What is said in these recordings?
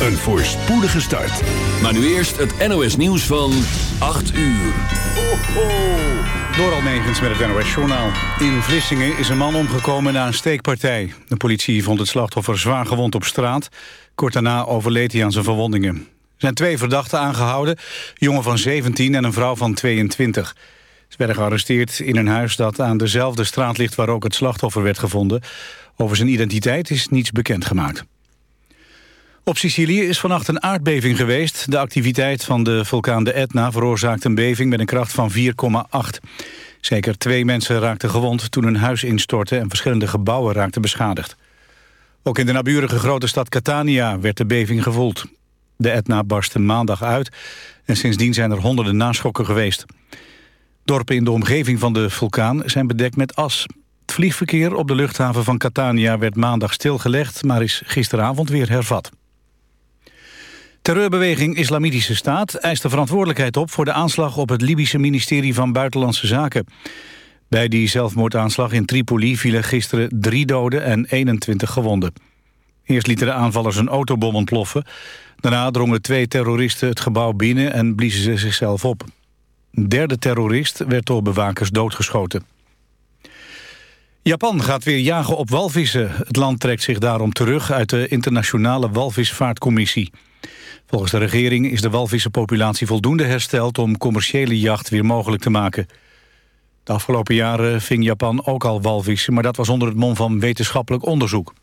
Een voorspoedige start. Maar nu eerst het NOS nieuws van 8 uur. Ho, ho. Door met het NOS-journaal. In Vlissingen is een man omgekomen na een steekpartij. De politie vond het slachtoffer zwaar gewond op straat. Kort daarna overleed hij aan zijn verwondingen. Er zijn twee verdachten aangehouden. Een jongen van 17 en een vrouw van 22. Ze werden gearresteerd in een huis dat aan dezelfde straat ligt... waar ook het slachtoffer werd gevonden. Over zijn identiteit is niets bekendgemaakt. Op Sicilië is vannacht een aardbeving geweest. De activiteit van de vulkaan de Etna veroorzaakte een beving met een kracht van 4,8. Zeker twee mensen raakten gewond toen een huis instortte... en verschillende gebouwen raakten beschadigd. Ook in de naburige grote stad Catania werd de beving gevoeld. De Etna barstte maandag uit en sindsdien zijn er honderden naschokken geweest. Dorpen in de omgeving van de vulkaan zijn bedekt met as. Het vliegverkeer op de luchthaven van Catania werd maandag stilgelegd... maar is gisteravond weer hervat. Terreurbeweging Islamitische Staat eist de verantwoordelijkheid op... voor de aanslag op het Libische ministerie van Buitenlandse Zaken. Bij die zelfmoordaanslag in Tripoli vielen gisteren drie doden en 21 gewonden. Eerst lieten de aanvallers een autobom ontploffen. Daarna drongen twee terroristen het gebouw binnen en bliezen ze zichzelf op. Een derde terrorist werd door bewakers doodgeschoten. Japan gaat weer jagen op walvissen. Het land trekt zich daarom terug uit de internationale walvisvaartcommissie. Volgens de regering is de walvissenpopulatie voldoende hersteld... om commerciële jacht weer mogelijk te maken. De afgelopen jaren ving Japan ook al walvissen... maar dat was onder het mom van wetenschappelijk onderzoek.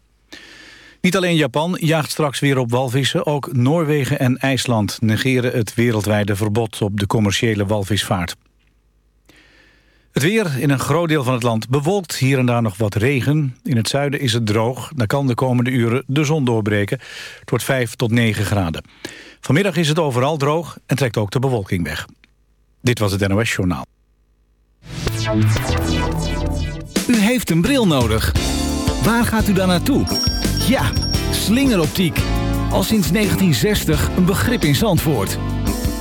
Niet alleen Japan jaagt straks weer op walvissen... ook Noorwegen en IJsland negeren het wereldwijde verbod... op de commerciële walvisvaart. Het weer in een groot deel van het land bewolkt. Hier en daar nog wat regen. In het zuiden is het droog. Daar kan de komende uren de zon doorbreken. Het wordt 5 tot 9 graden. Vanmiddag is het overal droog en trekt ook de bewolking weg. Dit was het NOS Journaal. U heeft een bril nodig. Waar gaat u dan naartoe? Ja, slingeroptiek. Al sinds 1960 een begrip in Zandvoort.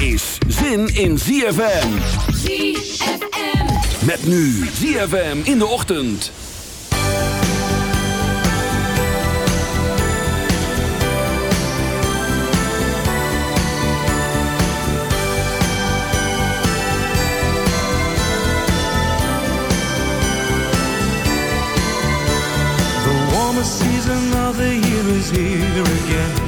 is zin in ZFM. ZFM. Met nu ZFM in de ochtend. season of the year is here again.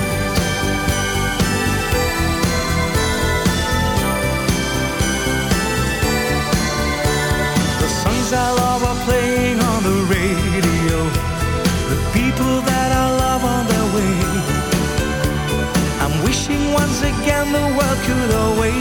could always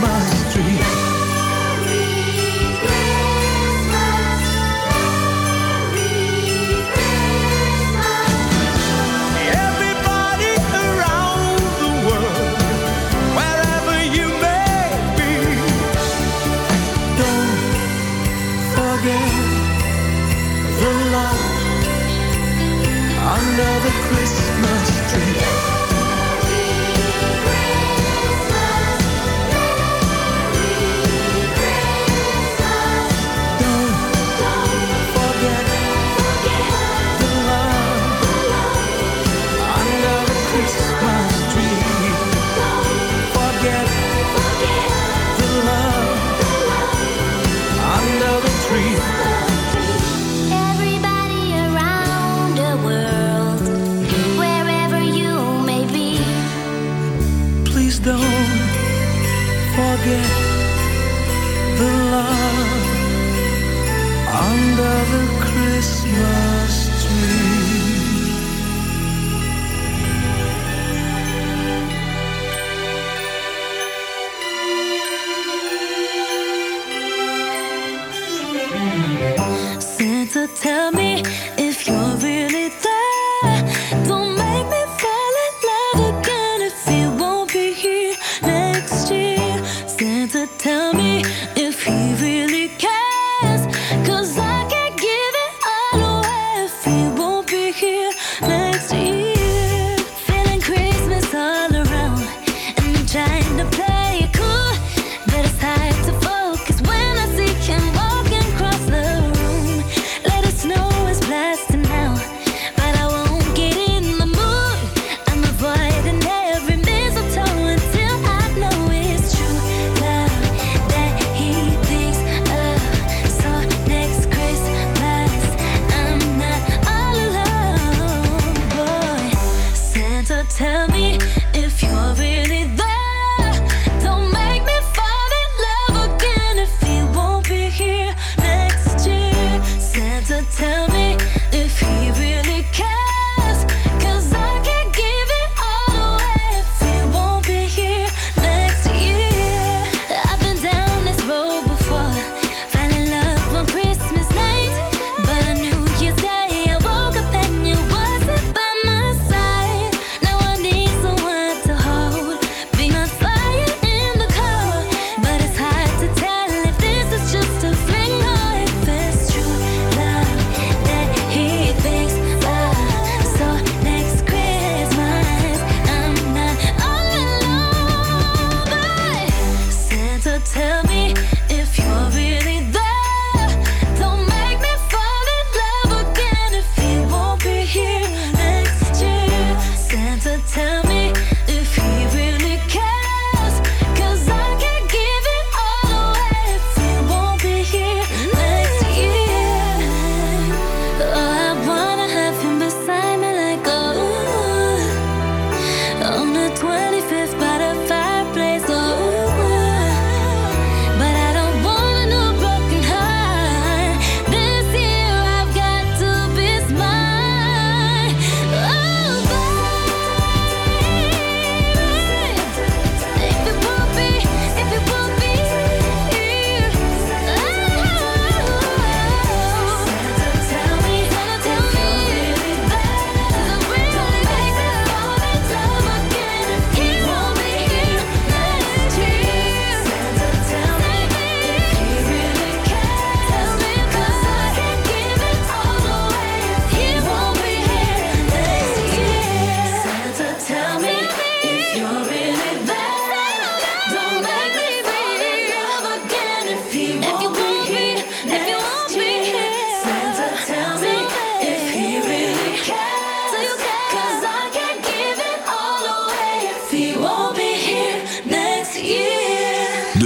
my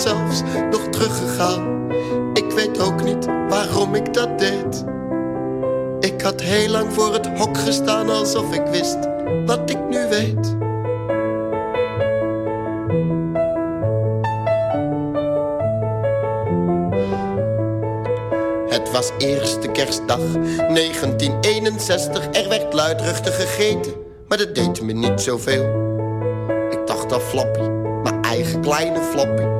zelfs nog teruggegaan Ik weet ook niet waarom ik dat deed Ik had heel lang voor het hok gestaan alsof ik wist wat ik nu weet Het was eerste kerstdag 1961. Er werd luidruchtig gegeten, maar dat deed me niet zoveel. Ik dacht aan Flappy, mijn eigen kleine Flappy.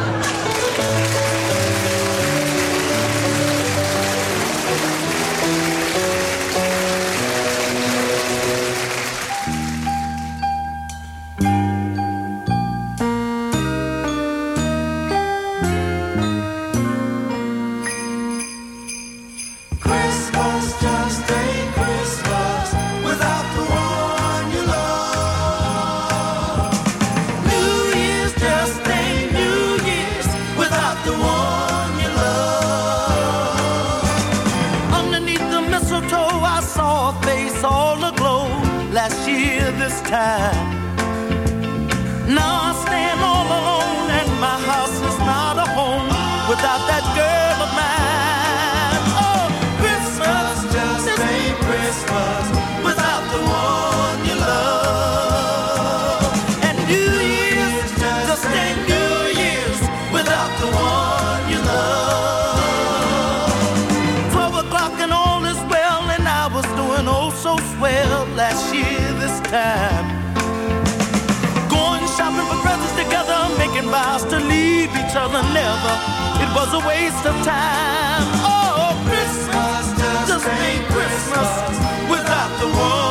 Time. Each other never. It was a waste of time. Oh, Christmas just ain't Christmas without the one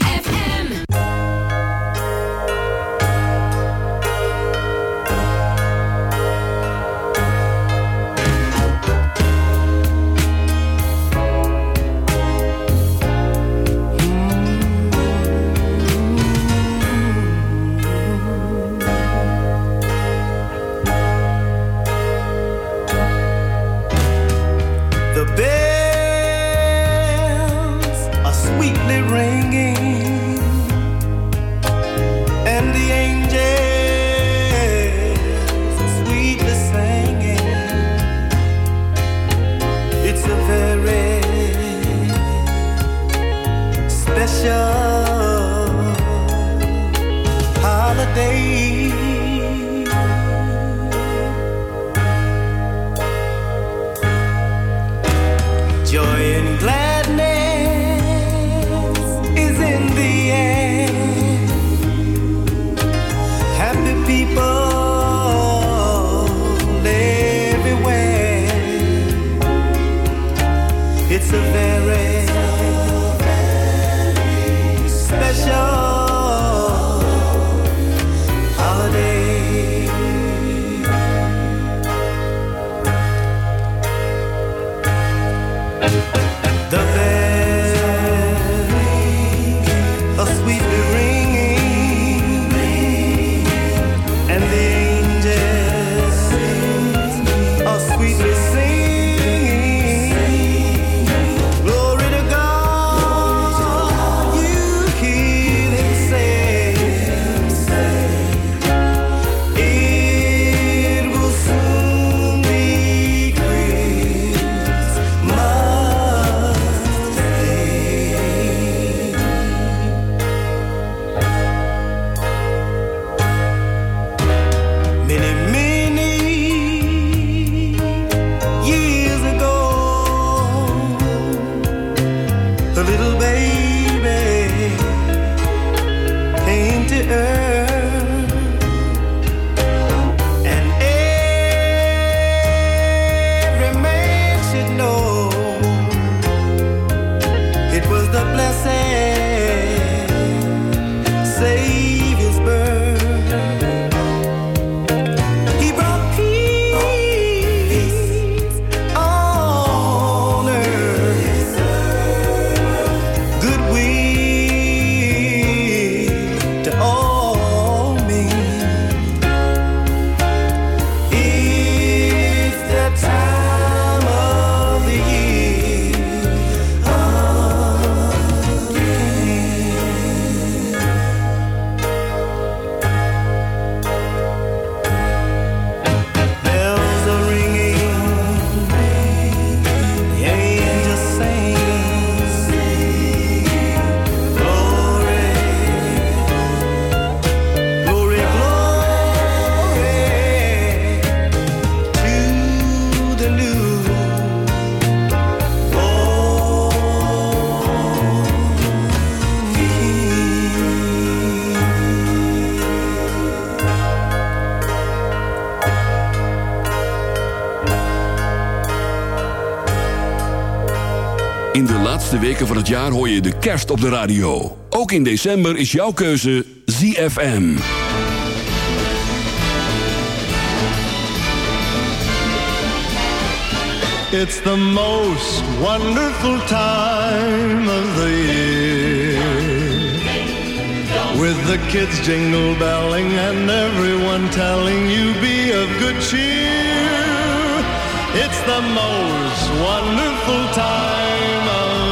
surveillance. Laatste weken van het jaar hoor je de kerst op de radio. Ook in december is jouw keuze ZFM. It's the most wonderful time of the year. With the kids jingle belling and everyone telling you be of good cheer. It's the most wonderful time of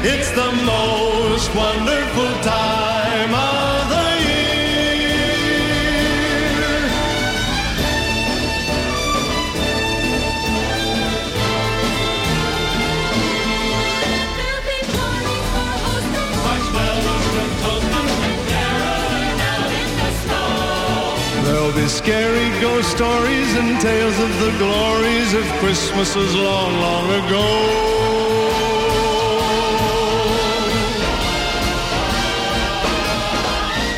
It's the most wonderful time of the year. There'll be parties for hosts and carols. There'll be scary ghost stories and tales of the glories of Christmases long, long ago.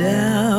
down.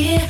here.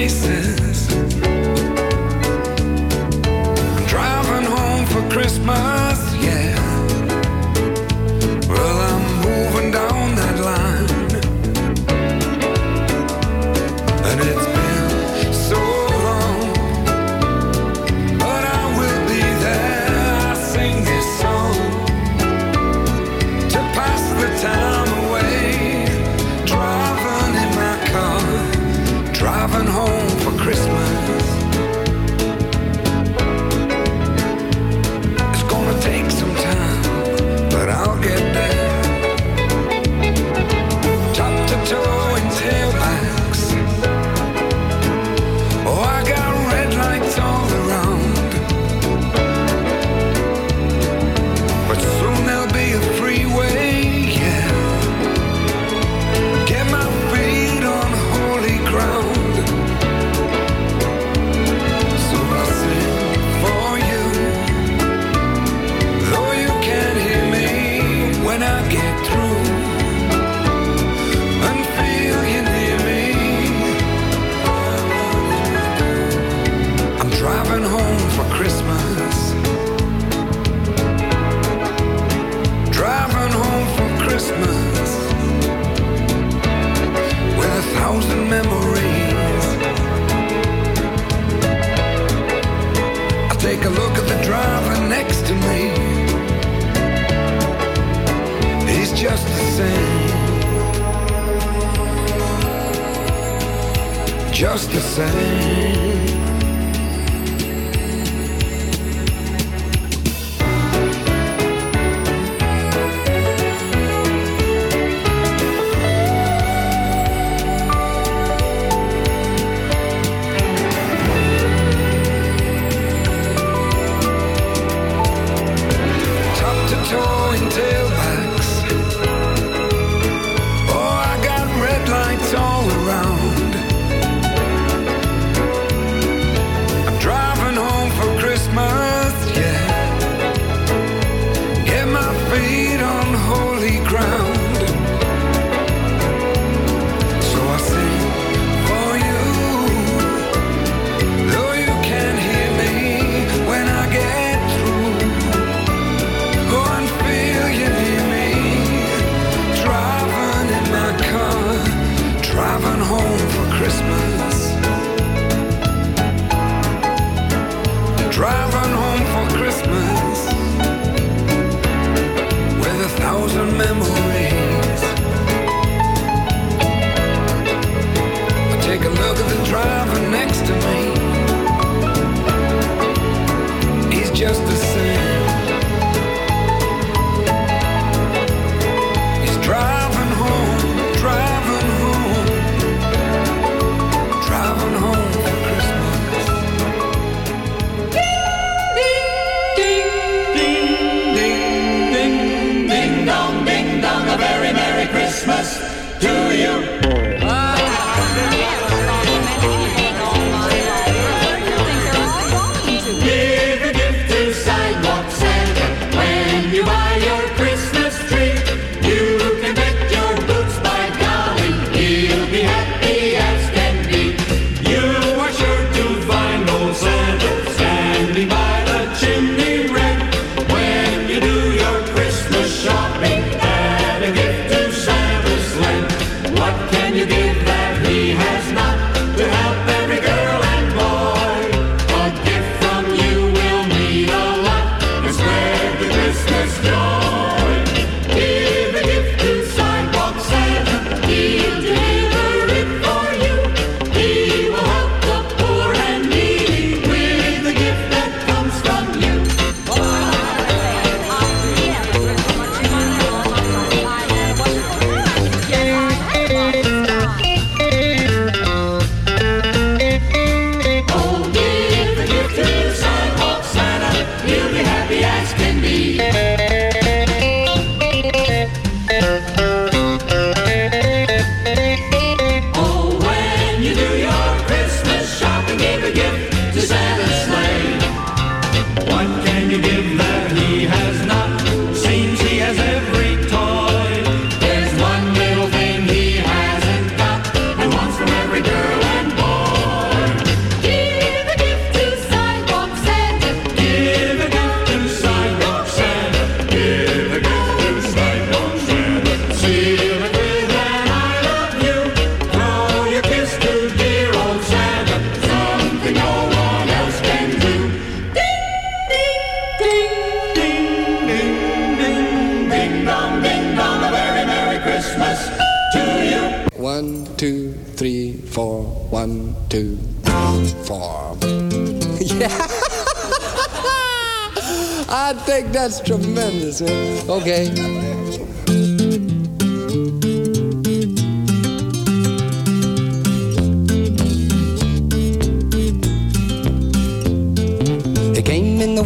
一丝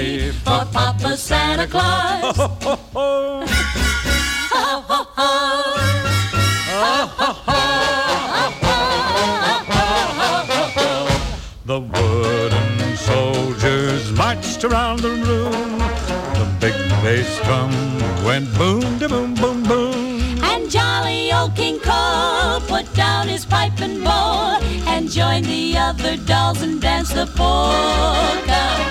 party for Papa Santa Claus. Ho, ho, ho. The wooden soldiers marched around the room. The big bass drum went boom, da boom, boom, boom. And jolly old King Cole put down his pipe and bowl and joined the other dolls and danced the polka.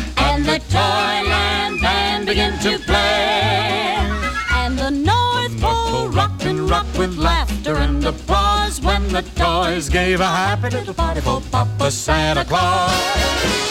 And the Toyland band began to play. And the North Pole rocked and rocked with laughter and applause when the toys gave a happy little party for Papa Santa Claus.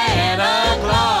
na glória.